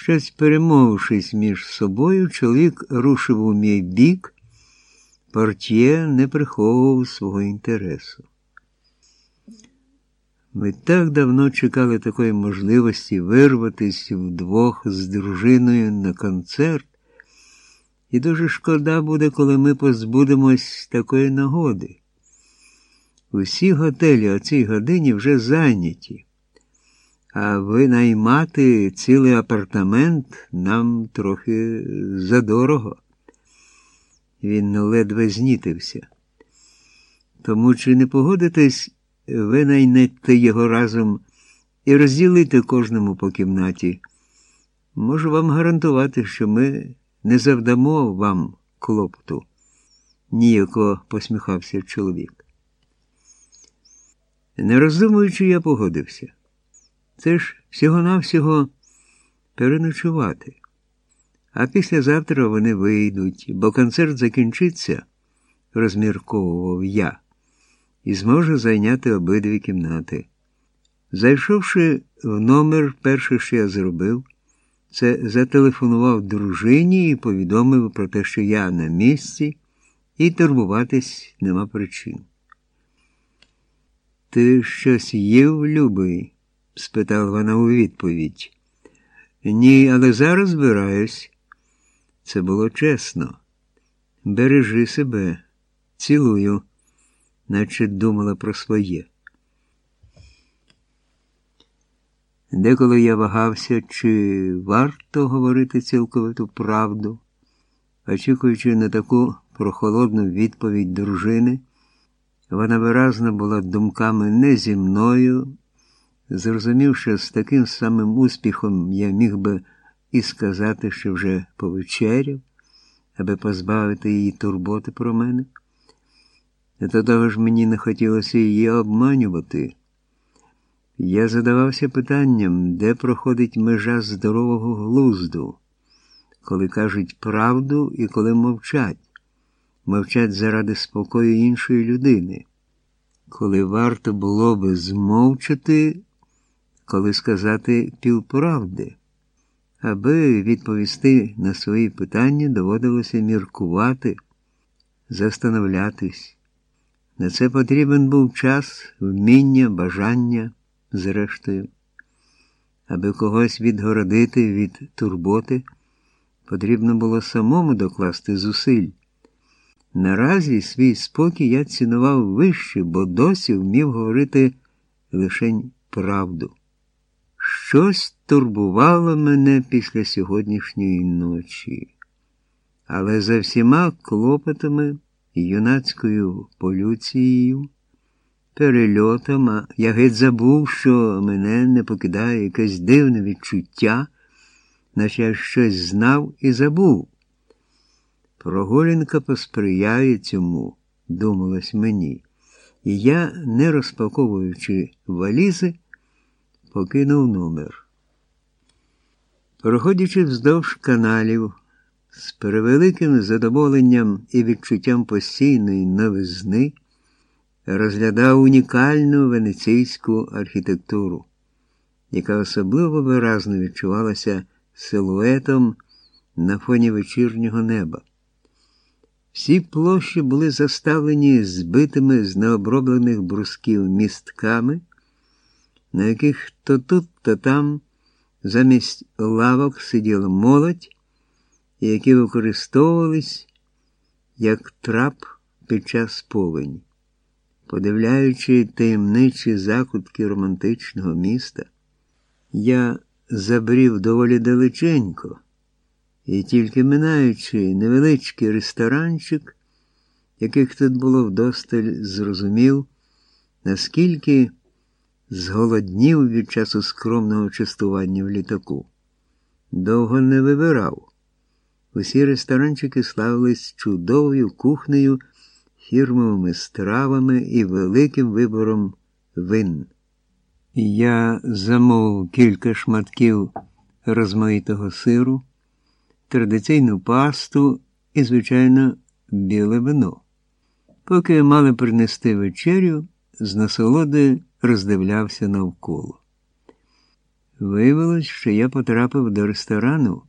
Щось перемовившись між собою, чоловік рушив у мій бік, портє не приховував свого інтересу. Ми так давно чекали такої можливості вирватися вдвох з дружиною на концерт, і дуже шкода буде, коли ми позбудемось такої нагоди. Усі готелі о цій годині вже зайняті, а винаймати цілий апартамент нам трохи задорого. Він ледве знітився. Тому чи не погодитесь, винайнете його разом і розділити кожному по кімнаті? Можу вам гарантувати, що ми не завдамо вам клопоту, ніяко посміхався чоловік. Не роздумуючи, я погодився. Це ж всього-навсього переночувати. А післязавтра вони вийдуть, бо концерт закінчиться, розмірковував я, і зможу зайняти обидві кімнати. Зайшовши в номер, перше, що я зробив, це зателефонував дружині і повідомив про те, що я на місці, і турбуватись нема причин. Ти щось їв, любий? Спитала вона у відповідь. Ні, але зараз збираюсь. Це було чесно. Бережи себе, цілую, наче думала про своє. Деколи я вагався, чи варто говорити цілковиту правду, очікуючи на таку прохолодну відповідь дружини, вона виразно була думками не зі мною, зрозумів, що з таким самим успіхом я міг би і сказати, що вже повечеряв, аби позбавити її турботи про мене. До того ж мені не хотілося її обманювати. Я задавався питанням, де проходить межа здорового глузду, коли кажуть правду і коли мовчать, мовчать заради спокою іншої людини, коли варто було би змовчати, коли сказати півправди. Аби відповісти на свої питання, доводилося міркувати, застановлятись. На це потрібен був час, вміння, бажання зрештою. Аби когось відгородити від турботи, потрібно було самому докласти зусиль. Наразі свій спокій я цінував вище, бо досі вмів говорити лишень правду. Щось турбувало мене після сьогоднішньої ночі, але за всіма клопотами юнацькою полюцією перельотом, я геть забув, що мене не покидає якесь дивне відчуття, наче я щось знав і забув. Прогулянка посприяє цьому, думалось мені, і я, не розпаковуючи валізи, покинув номер. Проходячи вздовж каналів, з превеликим задоволенням і відчуттям постійної новизни, розглядав унікальну венеційську архітектуру, яка особливо виразно відчувалася силуетом на фоні вечірнього неба. Всі площі були заставлені збитими з необроблених брусків містками, на яких то тут, то там замість лавок сиділа молодь, які використовувались як трап під час повені. Подивляючи таємничі закутки романтичного міста, я забрів доволі далеченько, і тільки минаючи невеличкий ресторанчик, яких тут було вдосталь, зрозумів, наскільки зголоднів від часу скромного частування в літаку. Довго не вибирав. Усі ресторанчики славились чудовою кухнею фірмовими стравами і великим вибором вин. Я замовив кілька шматків розмаїтого сиру, традиційну пасту і, звичайно, біле вино. Поки мали принести вечерю, з насолоди роздивлявся навколо. Виявилось, що я потрапив до ресторану